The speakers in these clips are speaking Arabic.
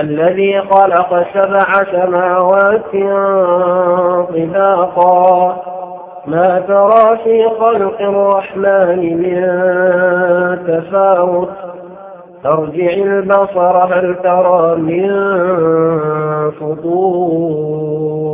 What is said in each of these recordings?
الذي خلق سبع سماوات طباقا. ما ترى في خلق الرحمن من تفاوت؟ ترجع البصر هل ترى من فطور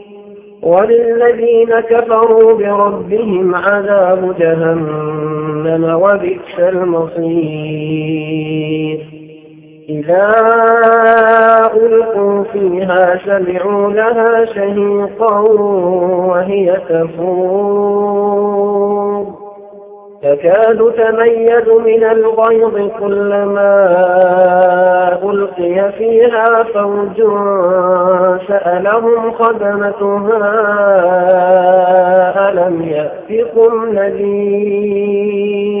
وللذين كفروا بربهم عذاب جهنم وبئس المصير. إذا ألقوا فيها سمعوا لها شهيقا وهي تفور. تكاد تميز من الغيظ كلما ألقي فيها فوج سألهم خدمتها ألم يأتكم نذير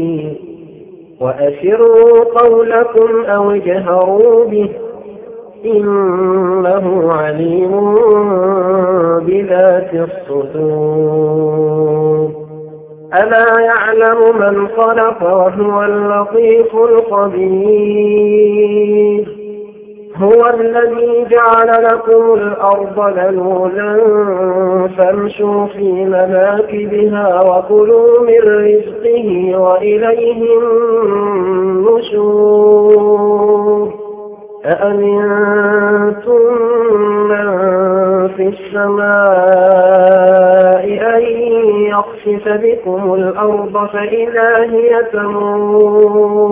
وأسروا قولكم أو اجهروا به إنه عليم بذات الصدور. ألا يعلم من خلق وهو اللطيف الخبير. هو الذي جعل لكم الأرض ذلولا فامشوا في مناكبها وكلوا من رزقه وإليه النشور. أأمنتم من في السماء أن يخسف بكم الأرض فإذا هي تمور؟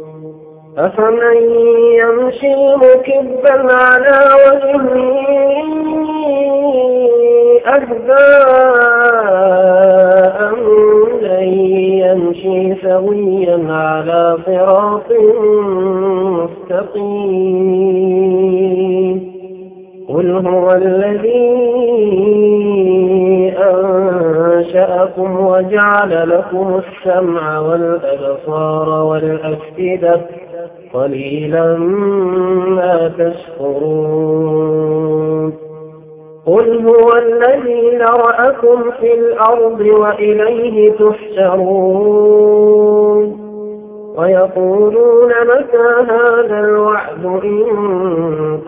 أفمن يمشي مكبا على وجهه أهداء من يمشي سويا على صراط مستقيم؟ قل هو الذي أنشأكم وجعل لكم السمع والأبصار والأفئدة قليلا ما تشكرون. قل هو الذي ذرأكم في الأرض وإليه تحشرون. ويقولون متى هذا الوعد إن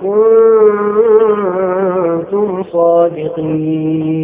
كنتم صادقين.